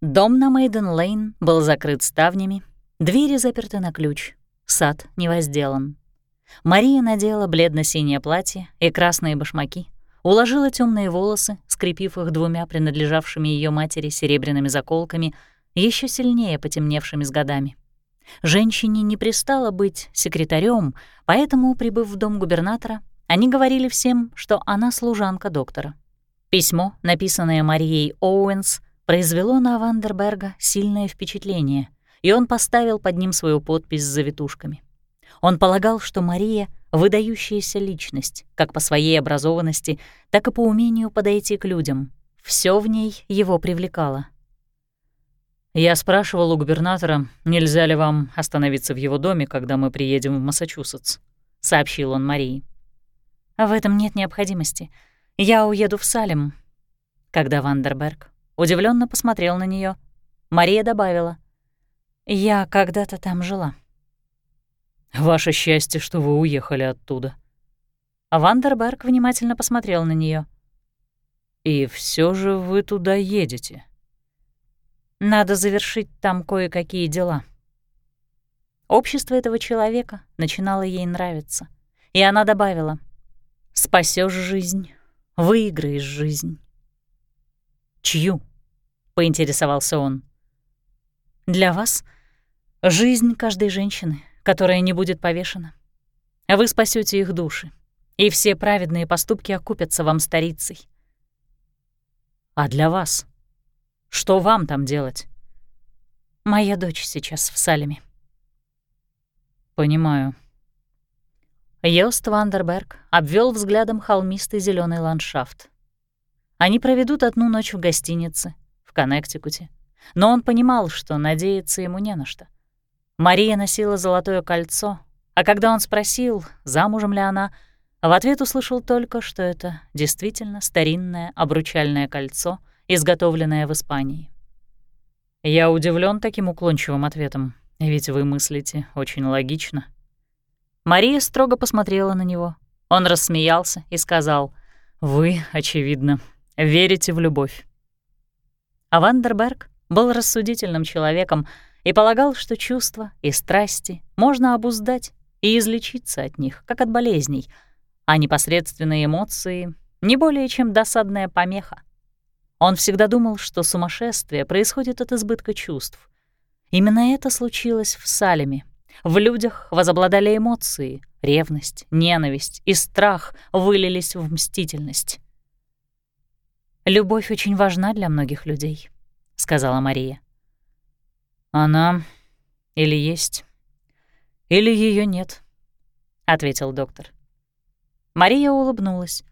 Дом на Мейден-Лейн был закрыт ставнями, двери заперты на ключ, сад не возделан. Мария надела бледно-синее платье и красные башмаки, уложила темные волосы, скрепив их двумя принадлежавшими ее матери серебряными заколками, еще сильнее потемневшими с годами. Женщине не пристало быть секретарем, поэтому, прибыв в дом губернатора, они говорили всем, что она служанка доктора. Письмо, написанное Марией Оуэнс, произвело на Вандерберга сильное впечатление, и он поставил под ним свою подпись с завитушками. Он полагал, что Мария — выдающаяся личность, как по своей образованности, так и по умению подойти к людям. Все в ней его привлекало. «Я спрашивал у губернатора, нельзя ли вам остановиться в его доме, когда мы приедем в Массачусетс», — сообщил он Марии. «В этом нет необходимости. Я уеду в Салем». Когда Вандерберг удивленно посмотрел на нее, Мария добавила, «Я когда-то там жила». «Ваше счастье, что вы уехали оттуда». Вандерберг внимательно посмотрел на нее. «И все же вы туда едете?» «Надо завершить там кое-какие дела». Общество этого человека начинало ей нравиться, и она добавила, «Спасёшь жизнь, выиграешь жизнь». «Чью?» — поинтересовался он. «Для вас — жизнь каждой женщины, которая не будет повешена. А вы спасете их души, и все праведные поступки окупятся вам старицей. А для вас? Что вам там делать? Моя дочь сейчас в Салеме. Понимаю. Йост Вандерберг обвел взглядом холмистый зеленый ландшафт. Они проведут одну ночь в гостинице Коннектикуте, но он понимал, что надеяться ему не на что. Мария носила золотое кольцо, а когда он спросил, замужем ли она, в ответ услышал только, что это действительно старинное обручальное кольцо, изготовленное в Испании. «Я удивлен таким уклончивым ответом, ведь вы мыслите очень логично». Мария строго посмотрела на него. Он рассмеялся и сказал, «Вы, очевидно, верите в любовь». А Вандерберг был рассудительным человеком, и полагал, что чувства и страсти можно обуздать и излечиться от них, как от болезней, а непосредственные эмоции — не более чем досадная помеха. Он всегда думал, что сумасшествие происходит от избытка чувств. Именно это случилось в Салеме. В людях возобладали эмоции, ревность, ненависть и страх вылились в мстительность. «Любовь очень важна для многих людей», — сказала Мария. «Она или есть, или ее нет», — ответил доктор. Мария улыбнулась.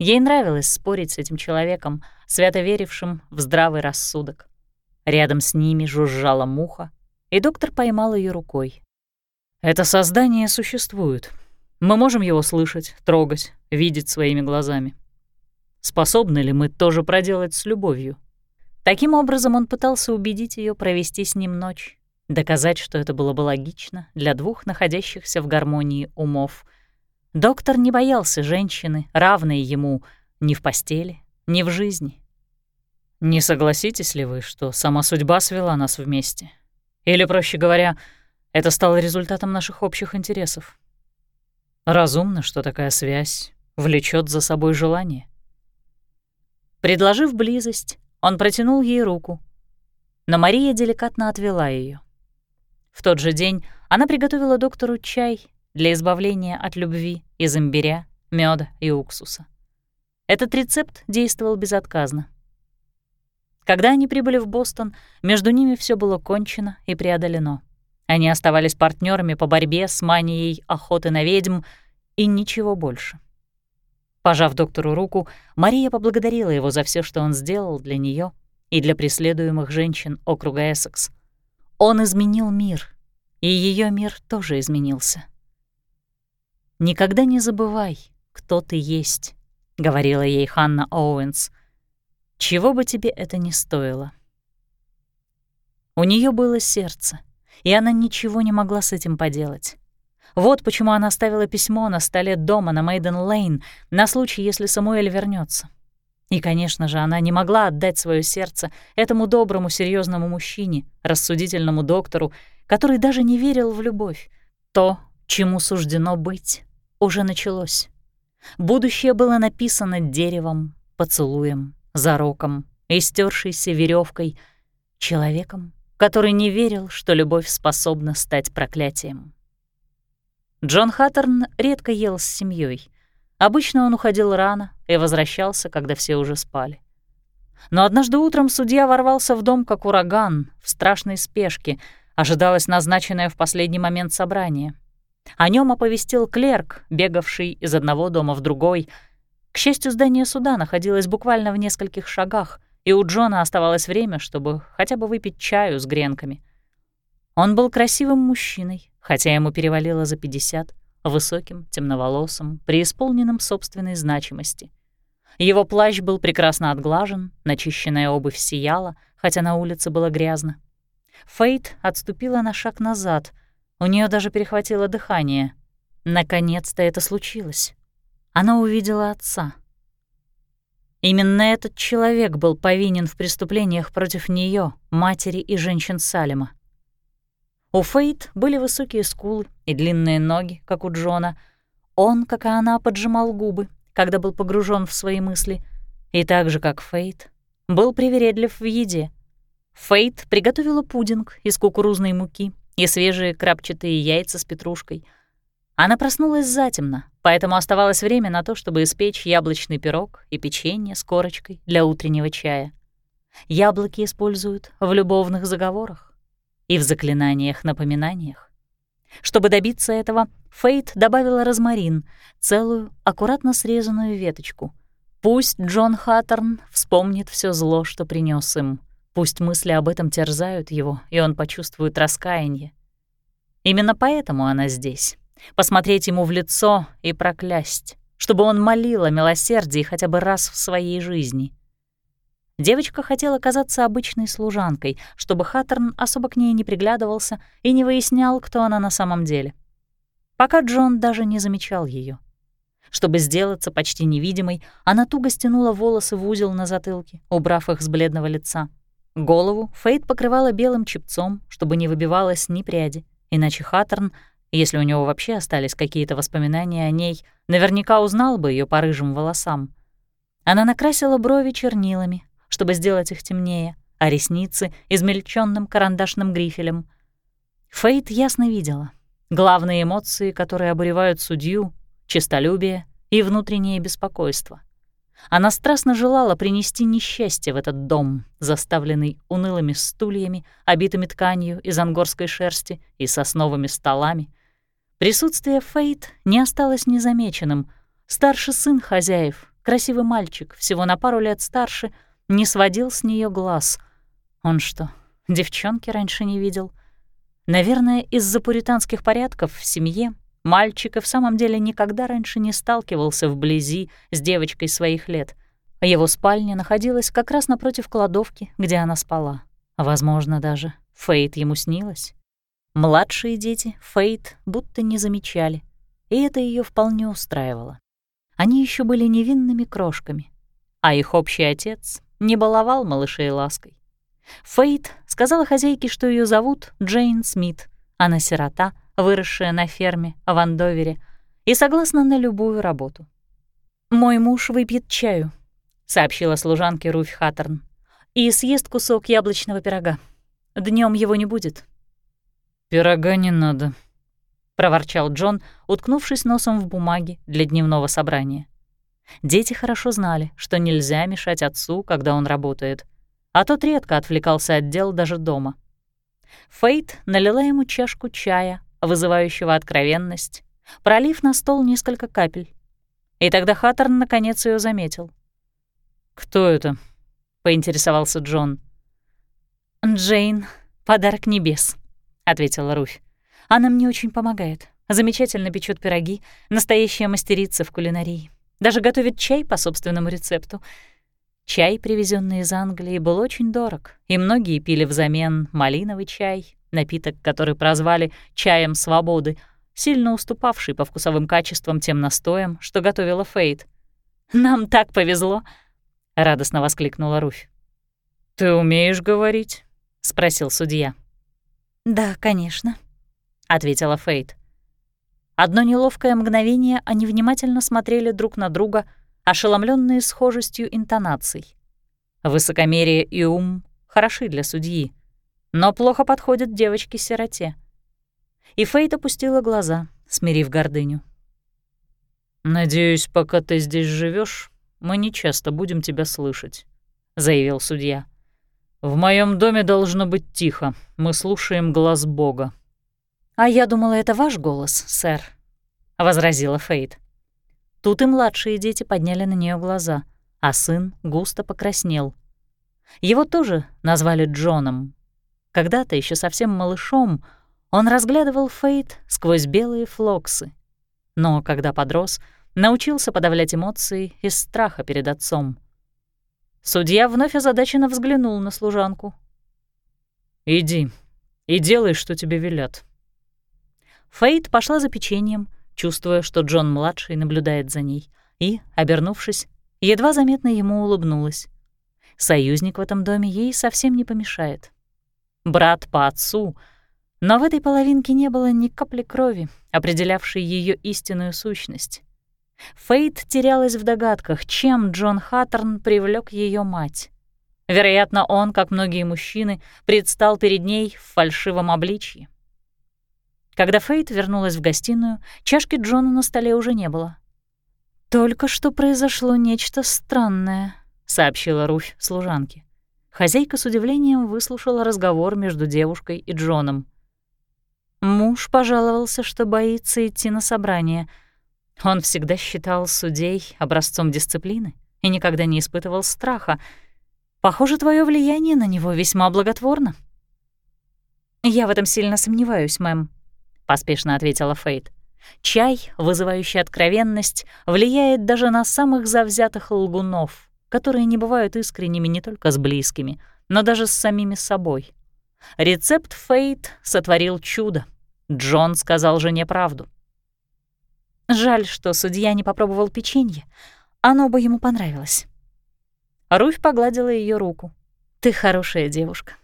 Ей нравилось спорить с этим человеком, свято верившим в здравый рассудок. Рядом с ними жужжала муха, и доктор поймал ее рукой. «Это создание существует. Мы можем его слышать, трогать, видеть своими глазами. Способны ли мы тоже проделать с любовью?» Таким образом он пытался убедить ее провести с ним ночь, доказать, что это было бы логично для двух находящихся в гармонии умов. Доктор не боялся женщины, равной ему ни в постели, ни в жизни. «Не согласитесь ли вы, что сама судьба свела нас вместе? Или, проще говоря, это стало результатом наших общих интересов? Разумно, что такая связь влечет за собой желание». Предложив близость, он протянул ей руку, но Мария деликатно отвела ее. В тот же день она приготовила доктору чай для избавления от любви из имбиря, меда и уксуса. Этот рецепт действовал безотказно. Когда они прибыли в Бостон, между ними все было кончено и преодолено. Они оставались партнерами по борьбе с манией охоты на ведьм и ничего больше. Пожав доктору руку, Мария поблагодарила его за все, что он сделал для нее и для преследуемых женщин округа Эссекс. Он изменил мир, и ее мир тоже изменился. «Никогда не забывай, кто ты есть», — говорила ей Ханна Оуэнс, «чего бы тебе это ни стоило». У нее было сердце, и она ничего не могла с этим поделать. Вот почему она оставила письмо на столе дома на Мейден-Лейн на случай, если Самуэль вернется. И, конечно же, она не могла отдать свое сердце этому доброму, серьезному мужчине, рассудительному доктору, который даже не верил в любовь. То, чему суждено быть, уже началось. Будущее было написано деревом, поцелуем, зароком, истершейся веревкой, человеком, который не верил, что любовь способна стать проклятием. Джон Хаттерн редко ел с семьей. Обычно он уходил рано и возвращался, когда все уже спали. Но однажды утром судья ворвался в дом как ураган, в страшной спешке. Ожидалось назначенное в последний момент собрание. О нем оповестил клерк, бегавший из одного дома в другой. К счастью, здание суда находилось буквально в нескольких шагах, и у Джона оставалось время, чтобы хотя бы выпить чаю с гренками. Он был красивым мужчиной, хотя ему перевалило за 50, высоким, темноволосым, преисполненным собственной значимости. Его плащ был прекрасно отглажен, начищенная обувь сияла, хотя на улице было грязно. Фейт отступила на шаг назад, у нее даже перехватило дыхание. Наконец-то это случилось. Она увидела отца. Именно этот человек был повинен в преступлениях против нее, матери и женщин Салема. У Фейт были высокие скулы и длинные ноги, как у Джона. Он, как и она, поджимал губы, когда был погружен в свои мысли, и так же, как Фейт, был привередлив в еде. Фейт приготовила пудинг из кукурузной муки и свежие крапчатые яйца с петрушкой. Она проснулась затемно, поэтому оставалось время на то, чтобы испечь яблочный пирог и печенье с корочкой для утреннего чая. Яблоки используют в любовных заговорах и в заклинаниях-напоминаниях. Чтобы добиться этого, Фейт добавила розмарин, целую, аккуратно срезанную веточку. Пусть Джон Хаттерн вспомнит все зло, что принес им. Пусть мысли об этом терзают его, и он почувствует раскаяние. Именно поэтому она здесь. Посмотреть ему в лицо и проклясть, чтобы он молил о милосердии хотя бы раз в своей жизни — Девочка хотела казаться обычной служанкой, чтобы Хаттерн особо к ней не приглядывался и не выяснял, кто она на самом деле. Пока Джон даже не замечал ее. Чтобы сделаться почти невидимой, она туго стянула волосы в узел на затылке, убрав их с бледного лица. Голову Фейт покрывала белым чепцом, чтобы не выбивалась ни пряди, иначе Хаттерн, если у него вообще остались какие-то воспоминания о ней, наверняка узнал бы ее по рыжим волосам. Она накрасила брови чернилами, чтобы сделать их темнее, а ресницы — измельченным карандашным грифелем. Фейт ясно видела. Главные эмоции, которые обуревают судью — честолюбие и внутреннее беспокойство. Она страстно желала принести несчастье в этот дом, заставленный унылыми стульями, обитыми тканью из ангорской шерсти и сосновыми столами. Присутствие Фейт не осталось незамеченным. Старший сын хозяев, красивый мальчик, всего на пару лет старше — не сводил с нее глаз. Он что, девчонки раньше не видел? Наверное, из-за пуританских порядков в семье мальчик и в самом деле никогда раньше не сталкивался вблизи с девочкой своих лет. Его спальня находилась как раз напротив кладовки, где она спала. Возможно, даже Фейт ему снилась. Младшие дети Фейт будто не замечали, и это ее вполне устраивало. Они еще были невинными крошками, а их общий отец не баловал малышей лаской. Фейт сказала хозяйке, что ее зовут Джейн Смит. Она сирота, выросшая на ферме в Андовере, и согласна на любую работу. «Мой муж выпьет чаю», — сообщила служанке Руфь Хаттерн, «и съест кусок яблочного пирога. Днем его не будет». «Пирога не надо», — проворчал Джон, уткнувшись носом в бумаге для дневного собрания. Дети хорошо знали, что нельзя мешать отцу, когда он работает, а тот редко отвлекался от дел даже дома. Фейт налила ему чашку чая, вызывающего откровенность, пролив на стол несколько капель. И тогда Хаттерн наконец ее заметил. «Кто это?» — поинтересовался Джон. «Джейн, подарок небес», — ответила Руфь. «Она мне очень помогает. Замечательно печет пироги, настоящая мастерица в кулинарии. Даже готовит чай по собственному рецепту. Чай, привезенный из Англии, был очень дорог, и многие пили взамен малиновый чай, напиток, который прозвали «чаем свободы», сильно уступавший по вкусовым качествам тем настоям, что готовила Фейт. «Нам так повезло!» — радостно воскликнула Руфь. «Ты умеешь говорить?» — спросил судья. «Да, конечно», — ответила Фейт. Одно неловкое мгновение они внимательно смотрели друг на друга, ошеломленные схожестью интонаций. Высокомерие и ум хороши для судьи, но плохо подходят девочке-сироте. И Фейт опустила глаза, смирив гордыню. «Надеюсь, пока ты здесь живешь, мы не часто будем тебя слышать», — заявил судья. «В моем доме должно быть тихо. Мы слушаем глаз Бога». «А я думала, это ваш голос, сэр», — возразила Фейт. Тут и младшие дети подняли на нее глаза, а сын густо покраснел. Его тоже назвали Джоном. Когда-то еще совсем малышом он разглядывал Фейт сквозь белые флоксы. Но когда подрос, научился подавлять эмоции из страха перед отцом. Судья вновь озадаченно взглянул на служанку. «Иди и делай, что тебе велят». Фейт пошла за печеньем, чувствуя, что Джон-младший наблюдает за ней, и, обернувшись, едва заметно ему улыбнулась. Союзник в этом доме ей совсем не помешает. Брат по отцу, но в этой половинке не было ни капли крови, определявшей ее истинную сущность. Фейт терялась в догадках, чем Джон Хаттерн привлек ее мать. Вероятно, он, как многие мужчины, предстал перед ней в фальшивом обличье. Когда Фейт вернулась в гостиную, чашки Джона на столе уже не было. «Только что произошло нечто странное», — сообщила Руфь служанке. Хозяйка с удивлением выслушала разговор между девушкой и Джоном. Муж пожаловался, что боится идти на собрание — он всегда считал судей образцом дисциплины и никогда не испытывал страха. Похоже, твое влияние на него весьма благотворно. «Я в этом сильно сомневаюсь, мэм», — поспешно ответила Фейт. «Чай, вызывающий откровенность, влияет даже на самых завзятых лгунов, которые не бывают искренними не только с близкими, но даже с самими собой. Рецепт Фейт сотворил чудо. Джон сказал жене правду. Жаль, что судья не попробовал печенье. Оно бы ему понравилось. Руфь погладила ее руку. «Ты хорошая девушка».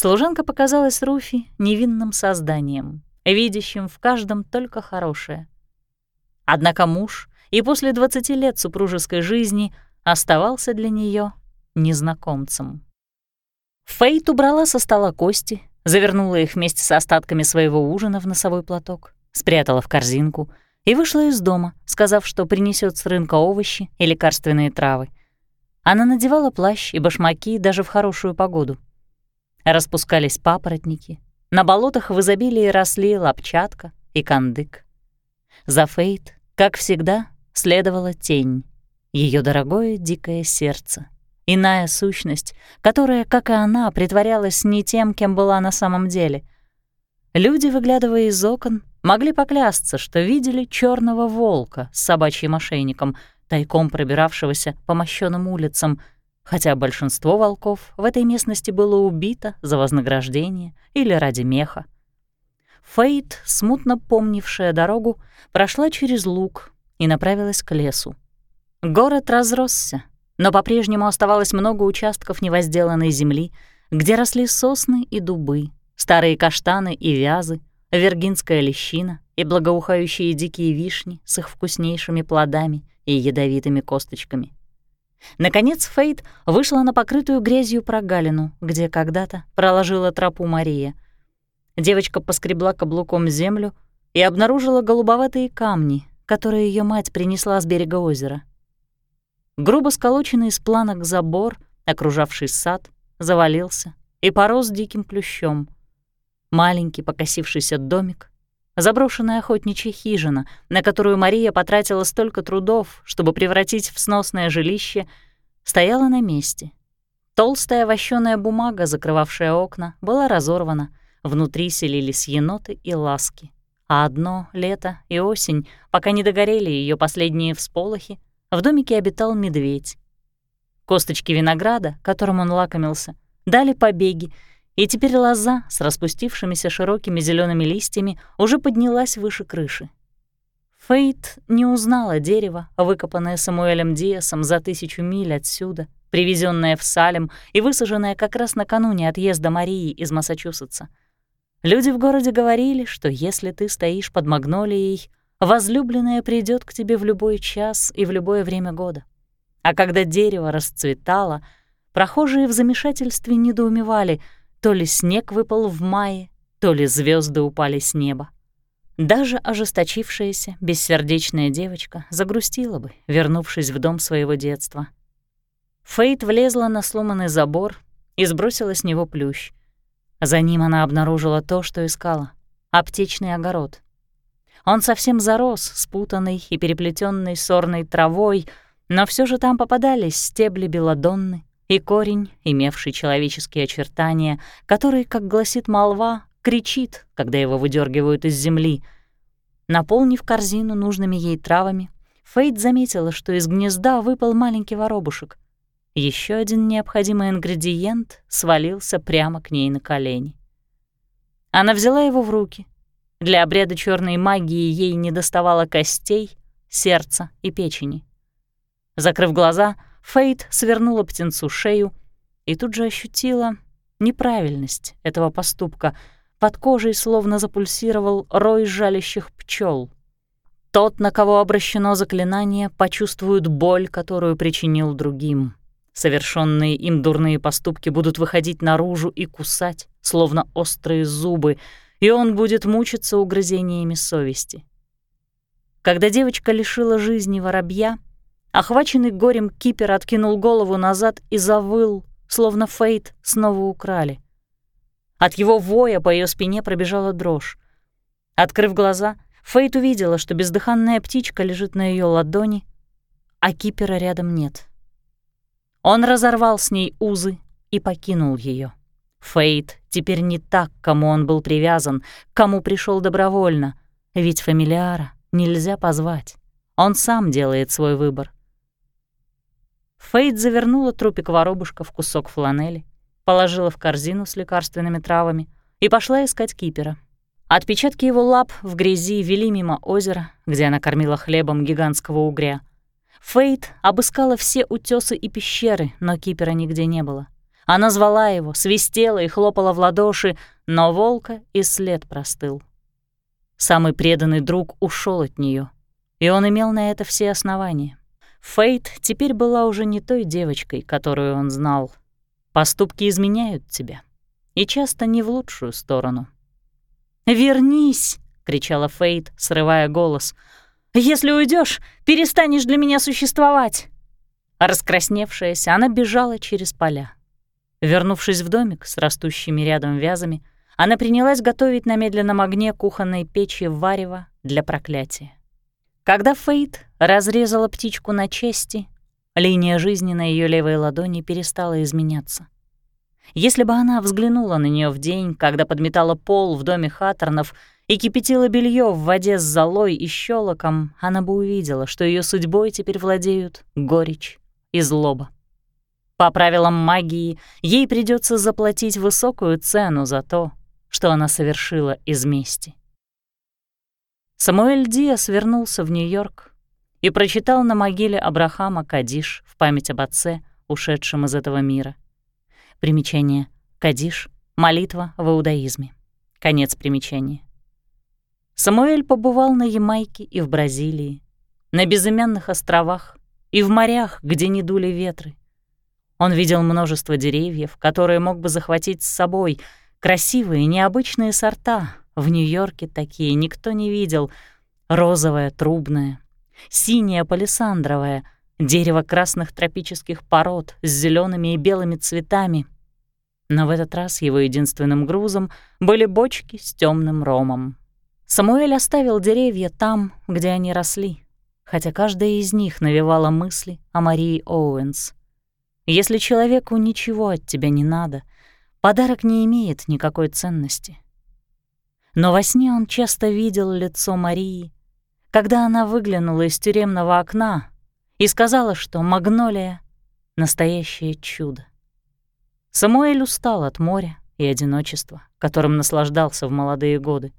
Служанка показалась Руфи невинным созданием, видящим в каждом только хорошее. Однако муж и после 20 лет супружеской жизни оставался для нее незнакомцем. Фейт убрала со стола кости, завернула их вместе с остатками своего ужина в носовой платок спрятала в корзинку и вышла из дома, сказав, что принесет с рынка овощи и лекарственные травы. Она надевала плащ и башмаки даже в хорошую погоду. Распускались папоротники, на болотах в изобилии росли лапчатка и кандык. За Фейт, как всегда, следовала тень, ее дорогое дикое сердце, иная сущность, которая, как и она, притворялась не тем, кем была на самом деле. Люди, выглядывая из окон, могли поклясться, что видели черного волка с собачьим ошейником, тайком пробиравшегося по мощёным улицам, хотя большинство волков в этой местности было убито за вознаграждение или ради меха. Фейт, смутно помнившая дорогу, прошла через луг и направилась к лесу. Город разросся, но по-прежнему оставалось много участков невозделанной земли, где росли сосны и дубы, старые каштаны и вязы, вергинская лещина и благоухающие дикие вишни с их вкуснейшими плодами и ядовитыми косточками. Наконец Фейт вышла на покрытую грязью прогалину, где когда-то проложила тропу Мария. Девочка поскребла каблуком землю и обнаружила голубоватые камни, которые ее мать принесла с берега озера. Грубо сколоченный из планок забор, окружавший сад, завалился и порос диким плющом — Маленький покосившийся домик, заброшенная охотничья хижина, на которую Мария потратила столько трудов, чтобы превратить в сносное жилище, стояла на месте. Толстая вощёная бумага, закрывавшая окна, была разорвана, внутри селились еноты и ласки. А одно лето и осень, пока не догорели ее последние всполохи, в домике обитал медведь. Косточки винограда, которым он лакомился, дали побеги, и теперь лоза с распустившимися широкими зелеными листьями уже поднялась выше крыши. Фейт не узнала дерево, выкопанное Самуэлем Диасом за тысячу миль отсюда, привезенное в Салем и высаженное как раз накануне отъезда Марии из Массачусетса. Люди в городе говорили, что если ты стоишь под магнолией, возлюбленная придет к тебе в любой час и в любое время года. А когда дерево расцветало, прохожие в замешательстве недоумевали, то ли снег выпал в мае, то ли звезды упали с неба. Даже ожесточившаяся, бессердечная девочка загрустила бы, вернувшись в дом своего детства. Фейт влезла на сломанный забор и сбросила с него плющ. За ним она обнаружила то, что искала — аптечный огород. Он совсем зарос, спутанный и переплетенный сорной травой, но все же там попадались стебли белодонны и корень, имевший человеческие очертания, который, как гласит молва, кричит, когда его выдергивают из земли. Наполнив корзину нужными ей травами, Фейт заметила, что из гнезда выпал маленький воробушек. Еще один необходимый ингредиент свалился прямо к ней на колени. Она взяла его в руки. Для обряда черной магии ей не доставало костей, сердца и печени. Закрыв глаза, Фейт свернула птенцу шею и тут же ощутила неправильность этого поступка — под кожей словно запульсировал рой жалящих пчел. Тот, на кого обращено заклинание, почувствует боль, которую причинил другим. Совершенные им дурные поступки будут выходить наружу и кусать, словно острые зубы, и он будет мучиться угрызениями совести. Когда девочка лишила жизни воробья, охваченный горем кипер откинул голову назад и завыл, словно Фейт снова украли — от его воя по ее спине пробежала дрожь. Открыв глаза, Фейт увидела, что бездыханная птичка лежит на ее ладони, а кипера рядом нет. Он разорвал с ней узы и покинул ее. Фейт теперь не так, кому он был привязан, кому пришел добровольно, ведь фамилиара нельзя позвать. Он сам делает свой выбор. Фейт завернула трупик воробушка в кусок фланели, положила в корзину с лекарственными травами и пошла искать кипера. Отпечатки его лап в грязи вели мимо озера, где она кормила хлебом гигантского угря. Фейт обыскала все утесы и пещеры, но кипера нигде не было. Она звала его, свистела и хлопала в ладоши, но волка и след простыл. Самый преданный друг ушел от нее, и он имел на это все основания. Фейт теперь была уже не той девочкой, которую он знал. Поступки изменяют тебя, и часто не в лучшую сторону. «Вернись!» — кричала Фейт, срывая голос. «Если уйдешь, перестанешь для меня существовать!» Раскрасневшаяся, она бежала через поля. Вернувшись в домик с растущими рядом вязами, она принялась готовить на медленном огне кухонной печи варево для проклятия. Когда Фейт разрезала птичку на части, Линия жизни на ее левой ладони перестала изменяться. Если бы она взглянула на нее в день, когда подметала пол в доме Хаттернов и кипятила белье в воде с золой и щелоком, она бы увидела, что ее судьбой теперь владеют горечь и злоба. По правилам магии, ей придется заплатить высокую цену за то, что она совершила из мести. Самуэль Диас вернулся в Нью-Йорк и прочитал на могиле Абрахама Кадиш в память об отце, ушедшем из этого мира. Примечание. Кадиш — молитва в иудаизме. Конец примечания. Самуэль побывал на Ямайке и в Бразилии, на безымянных островах и в морях, где не дули ветры. Он видел множество деревьев, которые мог бы захватить с собой, красивые, необычные сорта. В Нью-Йорке такие никто не видел. Розовое, трубное, синее палисандровое, дерево красных тропических пород с зелеными и белыми цветами. Но в этот раз его единственным грузом были бочки с темным ромом. Самуэль оставил деревья там, где они росли, хотя каждая из них навевала мысли о Марии Оуэнс. Если человеку ничего от тебя не надо, подарок не имеет никакой ценности. Но во сне он часто видел лицо Марии, когда она выглянула из тюремного окна и сказала, что магнолия — настоящее чудо. Самуэль устал от моря и одиночества, которым наслаждался в молодые годы.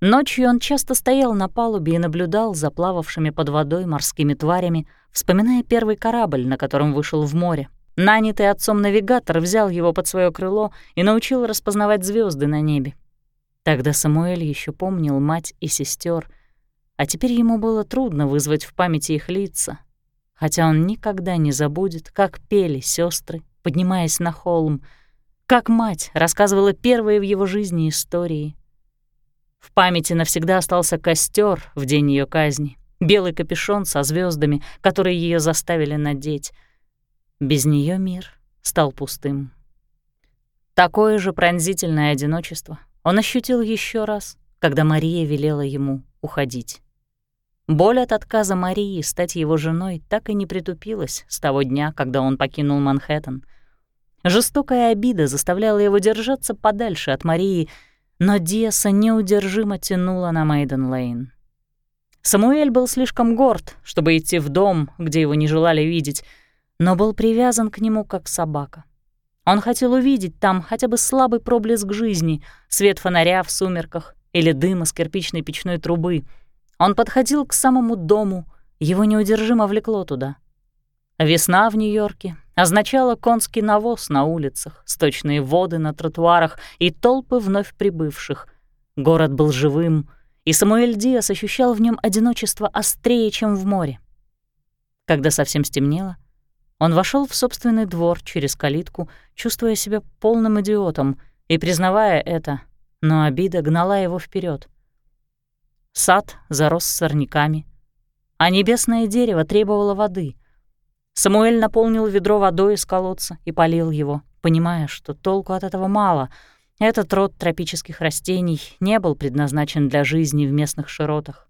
Ночью он часто стоял на палубе и наблюдал за плававшими под водой морскими тварями, вспоминая первый корабль, на котором вышел в море. Нанятый отцом навигатор взял его под свое крыло и научил распознавать звезды на небе. Тогда Самуэль еще помнил мать и сестер, а теперь ему было трудно вызвать в памяти их лица, хотя он никогда не забудет, как пели сестры, поднимаясь на холм, как мать рассказывала первые в его жизни истории. В памяти навсегда остался костер в день ее казни, белый капюшон со звездами, которые ее заставили надеть. Без нее мир стал пустым. Такое же пронзительное одиночество он ощутил еще раз, когда Мария велела ему уходить. Боль от отказа Марии стать его женой так и не притупилась с того дня, когда он покинул Манхэттен. Жестокая обида заставляла его держаться подальше от Марии, но Диаса неудержимо тянула на Мейден-Лейн. Самуэль был слишком горд, чтобы идти в дом, где его не желали видеть, но был привязан к нему как собака. Он хотел увидеть там хотя бы слабый проблеск жизни, свет фонаря в сумерках или дым из кирпичной печной трубы. Он подходил к самому дому, его неудержимо влекло туда. Весна в Нью-Йорке означала конский навоз на улицах, сточные воды на тротуарах и толпы вновь прибывших. Город был живым, и Самуэль Диас ощущал в нем одиночество острее, чем в море. Когда совсем стемнело, он вошел в собственный двор через калитку, чувствуя себя полным идиотом и признавая это, но обида гнала его вперед. Сад зарос сорняками, а небесное дерево требовало воды — Самуэль наполнил ведро водой из колодца и полил его, понимая, что толку от этого мало. Этот род тропических растений не был предназначен для жизни в местных широтах.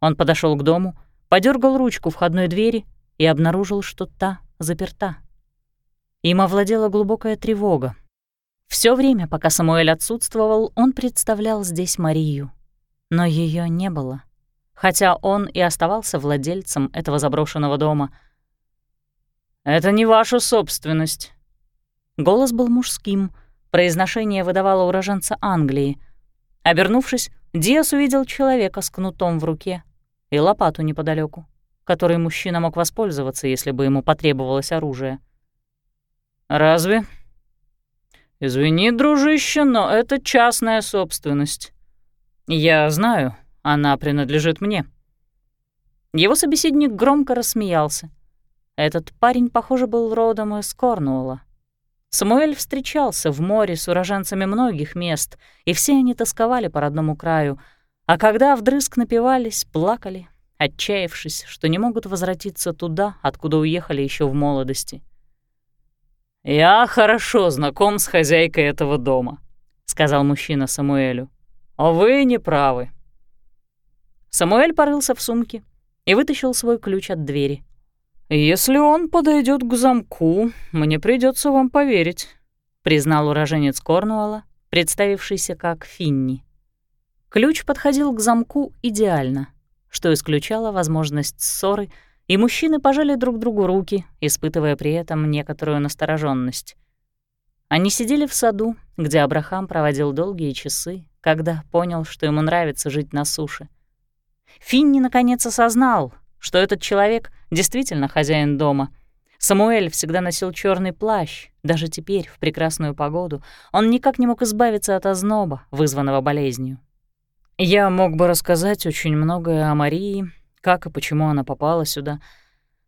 Он подошел к дому, подергал ручку входной двери и обнаружил, что та заперта. Им овладела глубокая тревога. Все время, пока Самуэль отсутствовал, он представлял здесь Марию. Но ее не было. Хотя он и оставался владельцем этого заброшенного дома — «Это не ваша собственность». Голос был мужским, произношение выдавало уроженца Англии. Обернувшись, Диас увидел человека с кнутом в руке и лопату неподалеку, которой мужчина мог воспользоваться, если бы ему потребовалось оружие. «Разве?» «Извини, дружище, но это частная собственность. Я знаю, она принадлежит мне». Его собеседник громко рассмеялся. Этот парень, похоже, был родом из Корнуолла. Самуэль встречался в море с уроженцами многих мест, и все они тосковали по родному краю, а когда вдрызг напивались, плакали, отчаявшись, что не могут возвратиться туда, откуда уехали еще в молодости. «Я хорошо знаком с хозяйкой этого дома», — сказал мужчина Самуэлю. «А вы не правы». Самуэль порылся в сумке и вытащил свой ключ от двери. «Если он подойдет к замку, мне придется вам поверить», — признал уроженец Корнуолла, представившийся как Финни. Ключ подходил к замку идеально, что исключало возможность ссоры, и мужчины пожали друг другу руки, испытывая при этом некоторую настороженность. Они сидели в саду, где Абрахам проводил долгие часы, когда понял, что ему нравится жить на суше. Финни наконец осознал, что этот человек действительно хозяин дома. Самуэль всегда носил черный плащ, даже теперь, в прекрасную погоду, он никак не мог избавиться от озноба, вызванного болезнью. Я мог бы рассказать очень многое о Марии, как и почему она попала сюда.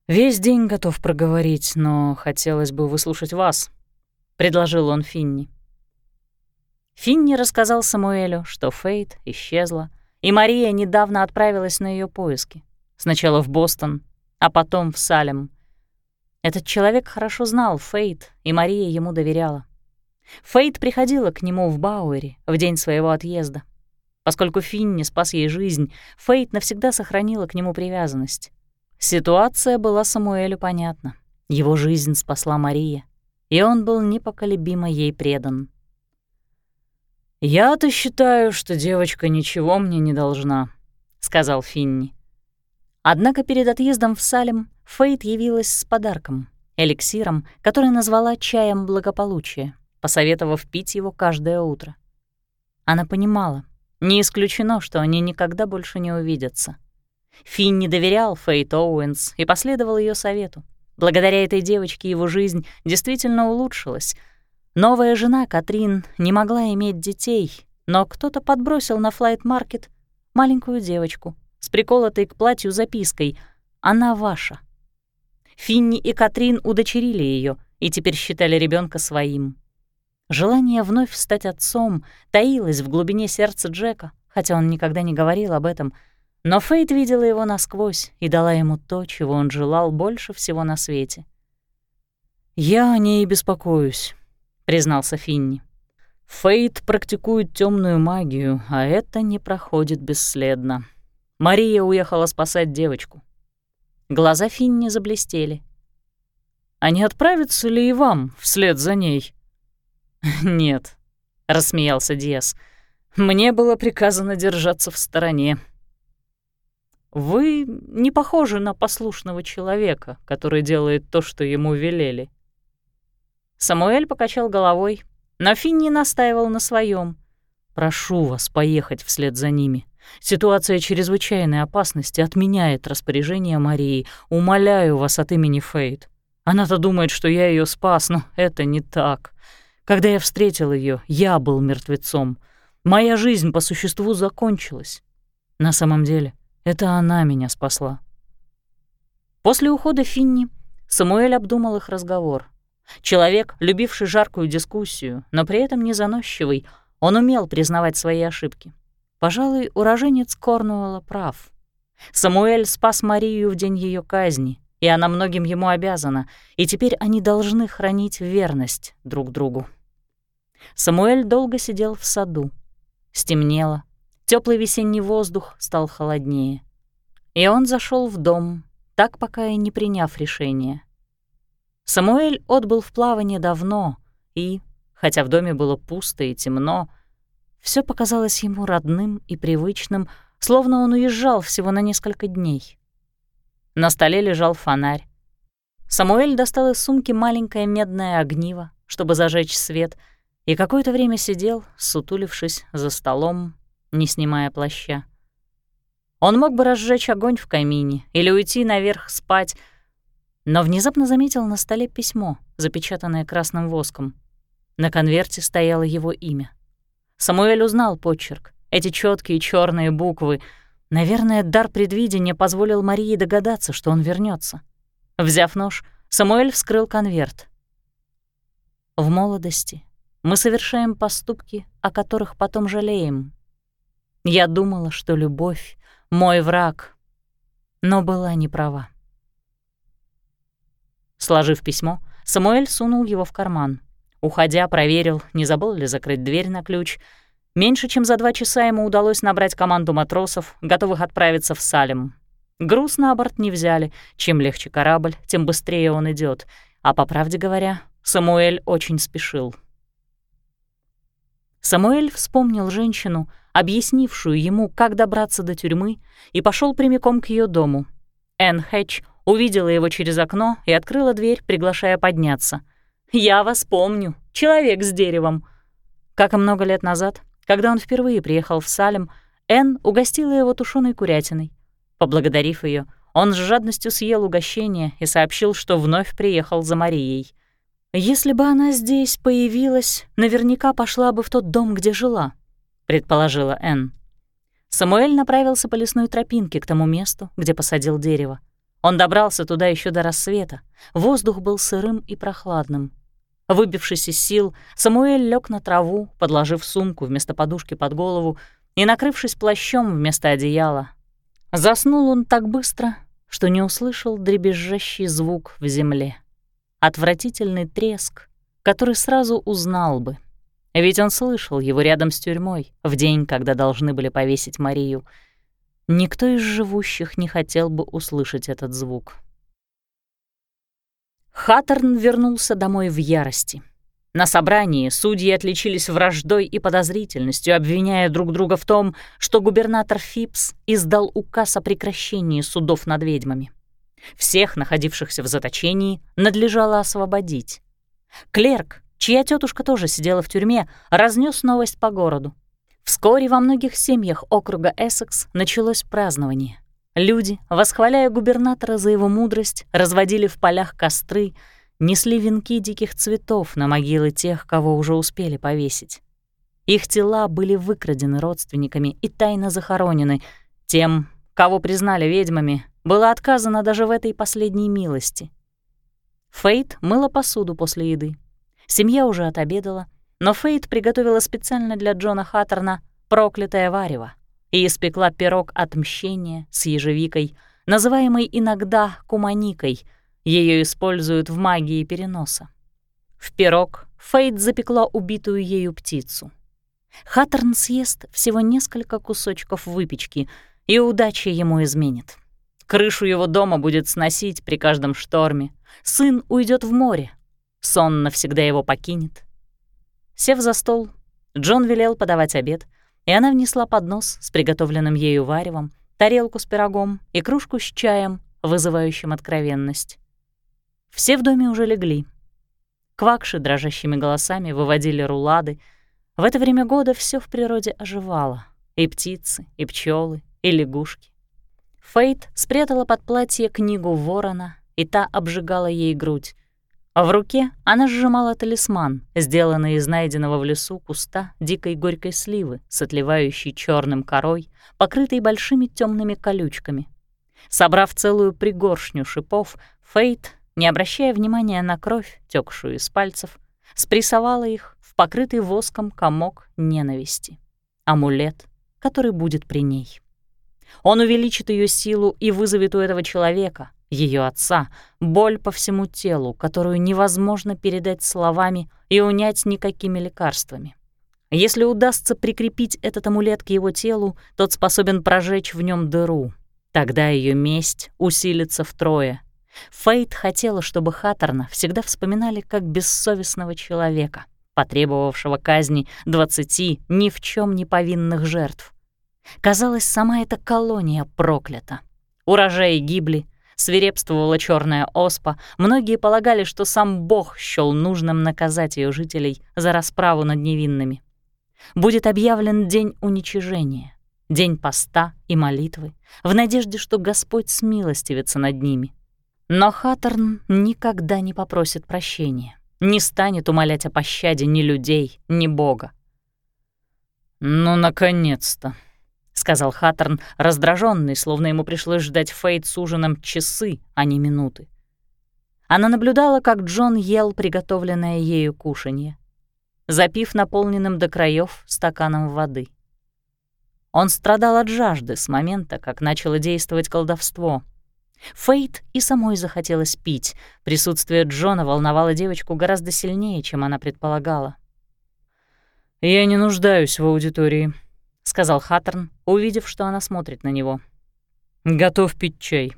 Весь день готов проговорить, но хотелось бы выслушать вас, — предложил он Финни. Финни рассказал Самуэлю, что Фейт исчезла, и Мария недавно отправилась на ее поиски. Сначала в Бостон, а потом в Салем. Этот человек хорошо знал Фейт, и Мария ему доверяла. Фейт приходила к нему в Бауэре в день своего отъезда. Поскольку Финни спас ей жизнь, Фейт навсегда сохранила к нему привязанность. Ситуация была Самуэлю понятна. Его жизнь спасла Мария, и он был непоколебимо ей предан. «Я-то считаю, что девочка ничего мне не должна», — сказал Финни. Однако перед отъездом в Салем Фейт явилась с подарком — эликсиром, который назвала чаем благополучия, посоветовав пить его каждое утро. Она понимала, Не исключено, что они никогда больше не увидятся. Финн не доверял Фейт Оуэнс и последовал ее совету. Благодаря этой девочке его жизнь действительно улучшилась. Новая жена Катрин не могла иметь детей, но кто-то подбросил на флайт-маркет маленькую девочку с приколотой к платью запиской «Она ваша». Финни и Катрин удочерили ее и теперь считали ребенка своим. Желание вновь стать отцом таилось в глубине сердца Джека, хотя он никогда не говорил об этом, но Фейт видела его насквозь и дала ему то, чего он желал больше всего на свете. «Я о ней беспокоюсь», — признался Финни. «Фейт практикует темную магию, а это не проходит бесследно. Мария уехала спасать девочку. Глаза Финни заблестели. «А не отправится ли и вам вслед за ней?» «Нет», — рассмеялся Диас. «Мне было приказано держаться в стороне». «Вы не похожи на послушного человека, который делает то, что ему велели». Самуэль покачал головой, но Финни настаивал на своем. «Прошу вас поехать вслед за ними. Ситуация чрезвычайной опасности отменяет распоряжение Марии. Умоляю вас от имени Фейт. Она-то думает, что я ее спас, но это не так. Когда я встретил ее, я был мертвецом. Моя жизнь по существу закончилась. На самом деле, это она меня спасла. После ухода Финни Самуэль обдумал их разговор. Человек, любивший жаркую дискуссию, но при этом не заносчивый, он умел признавать свои ошибки. Пожалуй, уроженец Корнуэлла прав. Самуэль спас Марию в день ее казни, и она многим ему обязана, и теперь они должны хранить верность друг другу. Самуэль долго сидел в саду. Стемнело, теплый весенний воздух стал холоднее. И он зашел в дом, так пока и не приняв решение. Самуэль отбыл в плавание давно, и, хотя в доме было пусто и темно, все показалось ему родным и привычным, словно он уезжал всего на несколько дней. На столе лежал фонарь. Самуэль достал из сумки маленькое медное огниво, чтобы зажечь свет, и какое-то время сидел, сутулившись за столом, не снимая плаща. Он мог бы разжечь огонь в камине или уйти наверх спать, но внезапно заметил на столе письмо, запечатанное красным воском. На конверте стояло его имя — Самуэль узнал почерк, эти четкие черные буквы. Наверное, дар предвидения позволил Марии догадаться, что он вернется. Взяв нож, Самуэль вскрыл конверт. В молодости мы совершаем поступки, о которых потом жалеем. Я думала, что любовь — мой враг, но была не права. Сложив письмо, Самуэль сунул его в карман. Уходя, проверил, не забыл ли закрыть дверь на ключ. Меньше чем за два часа ему удалось набрать команду матросов, готовых отправиться в Салем. Груз на борт не взяли. Чем легче корабль, тем быстрее он идет. А по правде говоря, Самуэль очень спешил. Самуэль вспомнил женщину, объяснившую ему, как добраться до тюрьмы, и пошел прямиком к ее дому. Энн Хэтч увидела его через окно и открыла дверь, приглашая подняться — «Я вас помню. Человек с деревом». Как и много лет назад, когда он впервые приехал в Салем, Энн угостила его тушеной курятиной. Поблагодарив ее, он с жадностью съел угощение и сообщил, что вновь приехал за Марией. «Если бы она здесь появилась, наверняка пошла бы в тот дом, где жила», — предположила Энн. Самуэль направился по лесной тропинке к тому месту, где посадил дерево. Он добрался туда еще до рассвета. Воздух был сырым и прохладным. Выбившись из сил, Самуэль лег на траву, подложив сумку вместо подушки под голову и накрывшись плащом вместо одеяла. Заснул он так быстро, что не услышал дребезжащий звук в земле. Отвратительный треск, который сразу узнал бы. Ведь он слышал его рядом с тюрьмой в день, когда должны были повесить Марию. Никто из живущих не хотел бы услышать этот звук. Хаттерн вернулся домой в ярости. На собрании судьи отличились враждой и подозрительностью, обвиняя друг друга в том, что губернатор Фипс издал указ о прекращении судов над ведьмами. Всех, находившихся в заточении, надлежало освободить. Клерк, чья тетушка тоже сидела в тюрьме, разнес новость по городу. Вскоре во многих семьях округа Эссекс началось празднование. Люди, восхваляя губернатора за его мудрость, разводили в полях костры, несли венки диких цветов на могилы тех, кого уже успели повесить. Их тела были выкрадены родственниками и тайно захоронены. Тем, кого признали ведьмами, было отказано даже в этой последней милости. Фейт мыла посуду после еды. Семья уже отобедала, но Фейт приготовила специально для Джона Хаттерна проклятое варево и испекла пирог отмщения с ежевикой, называемый иногда куманикой. Ее используют в магии переноса. В пирог Фейт запекла убитую ею птицу — Хаттерн съест всего несколько кусочков выпечки, и удача ему изменит. Крышу его дома будет сносить при каждом шторме. Сын уйдет в море. Сон навсегда его покинет. Сев за стол, Джон велел подавать обед, и она внесла поднос с приготовленным ею варевом, тарелку с пирогом и кружку с чаем, вызывающим откровенность. Все в доме уже легли. Квакши дрожащими голосами выводили рулады, в это время года все в природе оживало. И птицы, и пчелы, и лягушки. Фейт спрятала под платье книгу ворона, и та обжигала ей грудь. А в руке она сжимала талисман, сделанный из найденного в лесу куста дикой горькой сливы с отливающей черным корой, покрытой большими темными колючками. Собрав целую пригоршню шипов, Фейт, не обращая внимания на кровь, текшую из пальцев, спрессовала их покрытый воском комок ненависти. Амулет, который будет при ней. Он увеличит ее силу и вызовет у этого человека, ее отца, боль по всему телу, которую невозможно передать словами и унять никакими лекарствами. Если удастся прикрепить этот амулет к его телу, тот способен прожечь в нем дыру. Тогда ее месть усилится втрое. Фейт хотела, чтобы Хаттерна всегда вспоминали как бессовестного человека — потребовавшего казни двадцати ни в чем не повинных жертв. Казалось, сама эта колония проклята. Урожаи гибли, свирепствовала черная оспа, многие полагали, что сам Бог счёл нужным наказать ее жителей за расправу над невинными. Будет объявлен день уничижения, день поста и молитвы, в надежде, что Господь смилостивится над ними. Но Хаттерн никогда не попросит прощения не станет умолять о пощаде ни людей, ни Бога. «Ну, наконец-то», — сказал Хаттерн, раздраженный, словно ему пришлось ждать Фейт с ужином часы, а не минуты. Она наблюдала, как Джон ел приготовленное ею кушанье, запив наполненным до краев стаканом воды. Он страдал от жажды с момента, как начало действовать колдовство — Фейт и самой захотелось пить. Присутствие Джона волновало девочку гораздо сильнее, чем она предполагала. «Я не нуждаюсь в аудитории», — сказал Хаттерн, увидев, что она смотрит на него. «Готов пить чай».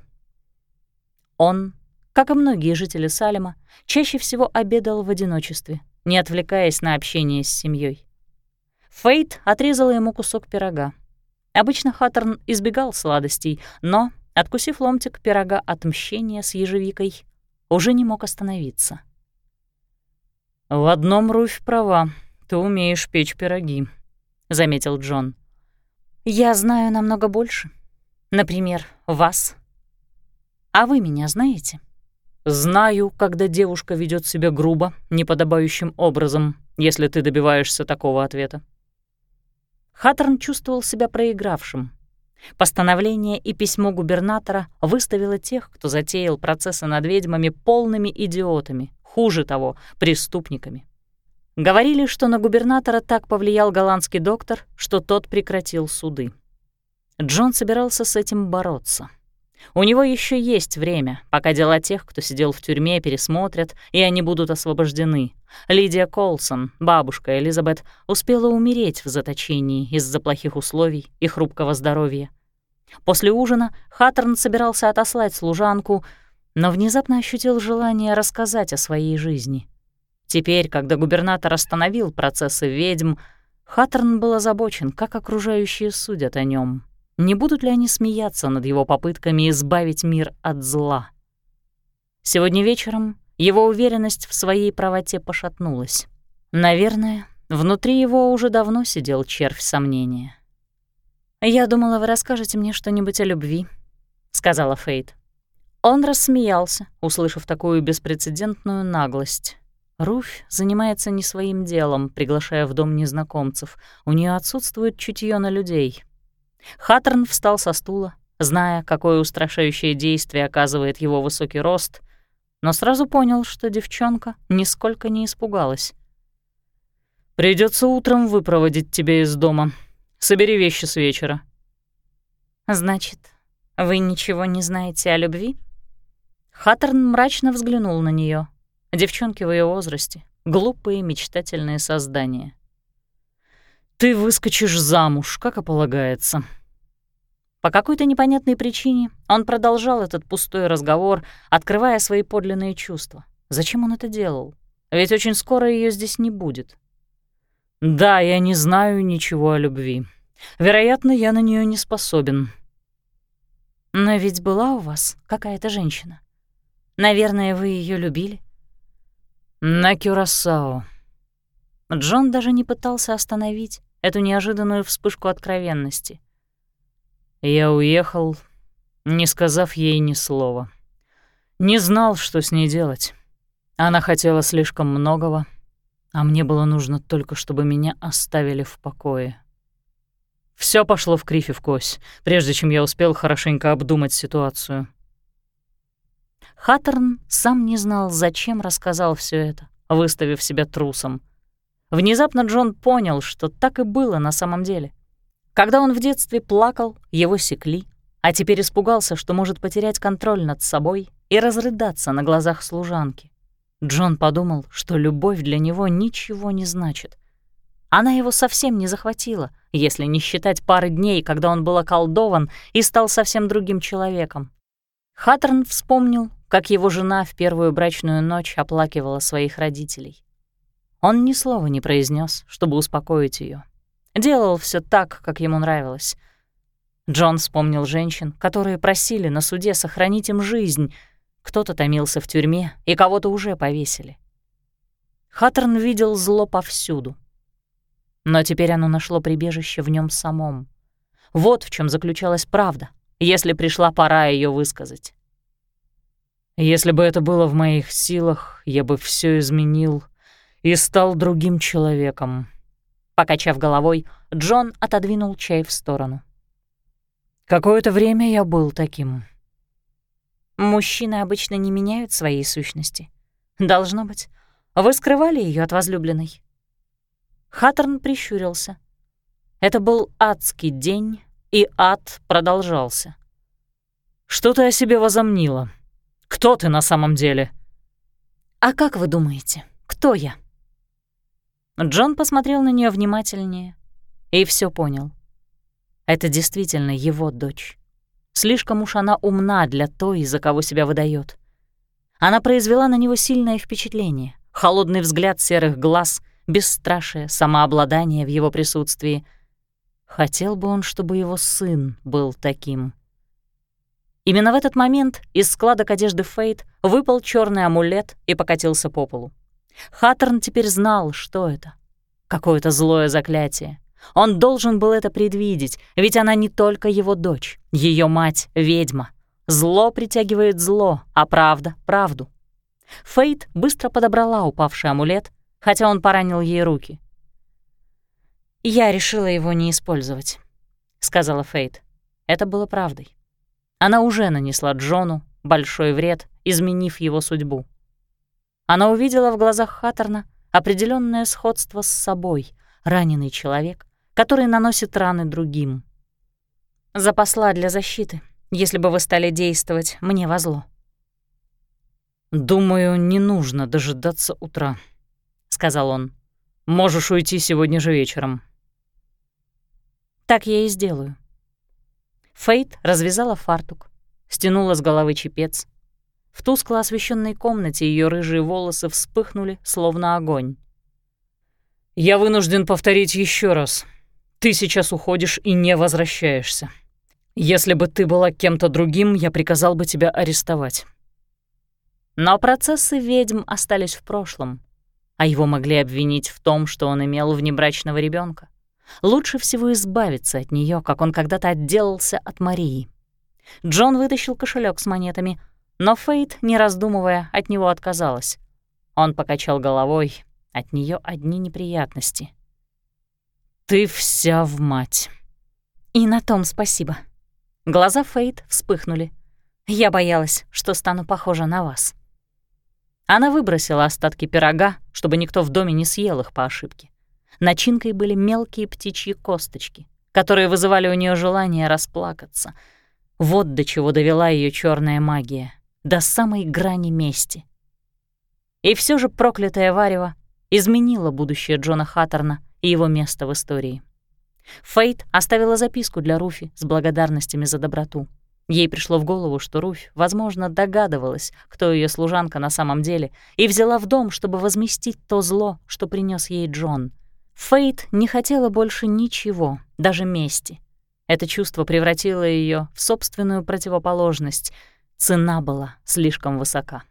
Он, как и многие жители Салема, чаще всего обедал в одиночестве, не отвлекаясь на общение с семьей. Фейт отрезала ему кусок пирога. Обычно Хаттерн избегал сладостей, но Откусив ломтик пирога отмщения с ежевикой, уже не мог остановиться. «В одном Руфь права, ты умеешь печь пироги», — заметил Джон. «Я знаю намного больше. Например, вас. А вы меня знаете?» «Знаю, когда девушка ведет себя грубо, неподобающим образом, если ты добиваешься такого ответа». Хаттерн чувствовал себя проигравшим, Постановление и письмо губернатора выставило тех, кто затеял процессы над ведьмами, полными идиотами, хуже того, преступниками. Говорили, что на губернатора так повлиял голландский доктор, что тот прекратил суды. Джон собирался с этим бороться. У него еще есть время, пока дела тех, кто сидел в тюрьме, пересмотрят, и они будут освобождены. Лидия Колсон, бабушка Элизабет, успела умереть в заточении из-за плохих условий и хрупкого здоровья. После ужина Хаттерн собирался отослать служанку, но внезапно ощутил желание рассказать о своей жизни. Теперь, когда губернатор остановил процессы ведьм, Хаттерн был озабочен, как окружающие судят о нем. Не будут ли они смеяться над его попытками избавить мир от зла? Сегодня вечером его уверенность в своей правоте пошатнулась. Наверное, внутри его уже давно сидел червь сомнения. «Я думала, вы расскажете мне что-нибудь о любви», — сказала Фейт. Он рассмеялся, услышав такую беспрецедентную наглость. Руфь занимается не своим делом, приглашая в дом незнакомцев. У нее отсутствует чутье на людей. Хаттерн встал со стула, зная, какое устрашающее действие оказывает его высокий рост, но сразу понял, что девчонка нисколько не испугалась. Придется утром выпроводить тебя из дома. Собери вещи с вечера». «Значит, вы ничего не знаете о любви?» Хаттерн мрачно взглянул на нее. Девчонки в ее возрасте — глупые мечтательные создания. «Ты выскочишь замуж, как и полагается». По какой-то непонятной причине он продолжал этот пустой разговор, открывая свои подлинные чувства. Зачем он это делал? Ведь очень скоро ее здесь не будет. «Да, я не знаю ничего о любви. Вероятно, я на нее не способен». «Но ведь была у вас какая-то женщина. Наверное, вы ее любили?» «На Кюрасао». Джон даже не пытался остановить эту неожиданную вспышку откровенности. Я уехал, не сказав ей ни слова. Не знал, что с ней делать. Она хотела слишком многого, а мне было нужно только, чтобы меня оставили в покое. Все пошло в крифе в кось, прежде чем я успел хорошенько обдумать ситуацию. Хаттерн сам не знал, зачем рассказал все это, выставив себя трусом. Внезапно Джон понял, что так и было на самом деле. Когда он в детстве плакал, его секли, а теперь испугался, что может потерять контроль над собой и разрыдаться на глазах служанки. Джон подумал, что любовь для него ничего не значит. Она его совсем не захватила, если не считать пары дней, когда он был околдован и стал совсем другим человеком. Хаттерн вспомнил, как его жена в первую брачную ночь оплакивала своих родителей. Он ни слова не произнес, чтобы успокоить ее. Делал все так, как ему нравилось. Джон вспомнил женщин, которые просили на суде сохранить им жизнь. Кто-то томился в тюрьме, и кого-то уже повесили. Хаттерн видел зло повсюду. Но теперь оно нашло прибежище в нем самом. Вот в чем заключалась правда, если пришла пора ее высказать. Если бы это было в моих силах, я бы все изменил и стал другим человеком. Покачав головой, Джон отодвинул чай в сторону. Какое-то время я был таким. Мужчины обычно не меняют своей сущности. Должно быть, вы скрывали ее от возлюбленной. Хаттерн прищурился. Это был адский день, и ад продолжался. «Что ты о себе возомнила?» Кто ты на самом деле?» «А как вы думаете, кто я?» Джон посмотрел на нее внимательнее и все понял. Это действительно его дочь. Слишком уж она умна для той, за кого себя выдает. Она произвела на него сильное впечатление. Холодный взгляд серых глаз, бесстрашие, самообладание в его присутствии. Хотел бы он, чтобы его сын был таким. Именно в этот момент из складок одежды Фейт выпал черный амулет и покатился по полу. Хаттерн теперь знал, что это. Какое-то злое заклятие. Он должен был это предвидеть, ведь она не только его дочь, ее мать — ведьма. Зло притягивает зло, а правда — правду. Фейт быстро подобрала упавший амулет, хотя он поранил ей руки. «Я решила его не использовать», — сказала Фейт. Это было правдой. Она уже нанесла Джону большой вред, изменив его судьбу. Она увидела в глазах Хаттерна определенное сходство с собой, раненый человек, который наносит раны другим. Запасла для защиты, если бы вы стали действовать мне во зло. «Думаю, не нужно дожидаться утра», — сказал он. «Можешь уйти сегодня же вечером». «Так я и сделаю», Фейт развязала фартук, стянула с головы чепец. В тускло освещенной комнате ее рыжие волосы вспыхнули, словно огонь. «Я вынужден повторить еще раз. Ты сейчас уходишь и не возвращаешься. Если бы ты была кем-то другим, я приказал бы тебя арестовать». Но процессы ведьм остались в прошлом. а его могли обвинить в том, что он имел внебрачного ребенка. Лучше всего избавиться от нее, как он когда-то отделался от Марии. Джон вытащил кошелек с монетами, но Фейт, не раздумывая, от него отказалась. Он покачал головой, от нее одни неприятности. «Ты вся в мать». «И на том спасибо». Глаза Фейт вспыхнули. «Я боялась, что стану похожа на вас». Она выбросила остатки пирога, чтобы никто в доме не съел их по ошибке. Начинкой были мелкие птичьи косточки, которые вызывали у нее желание расплакаться. Вот до чего довела ее черная магия, до самой грани мести. И все же проклятая варево изменила будущее Джона Хаттерна и его место в истории. Фейт оставила записку для Руфи с благодарностями за доброту. Ей пришло в голову, что Руфь, возможно, догадывалась, кто ее служанка на самом деле, и взяла в дом, чтобы возместить то зло, что принес ей Джон — Фейт не хотела больше ничего, даже мести. Это чувство превратило ее в собственную противоположность. Цена была слишком высока.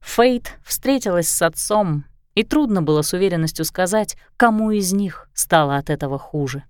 Фейт встретилась с отцом, и трудно было с уверенностью сказать, кому из них стало от этого хуже.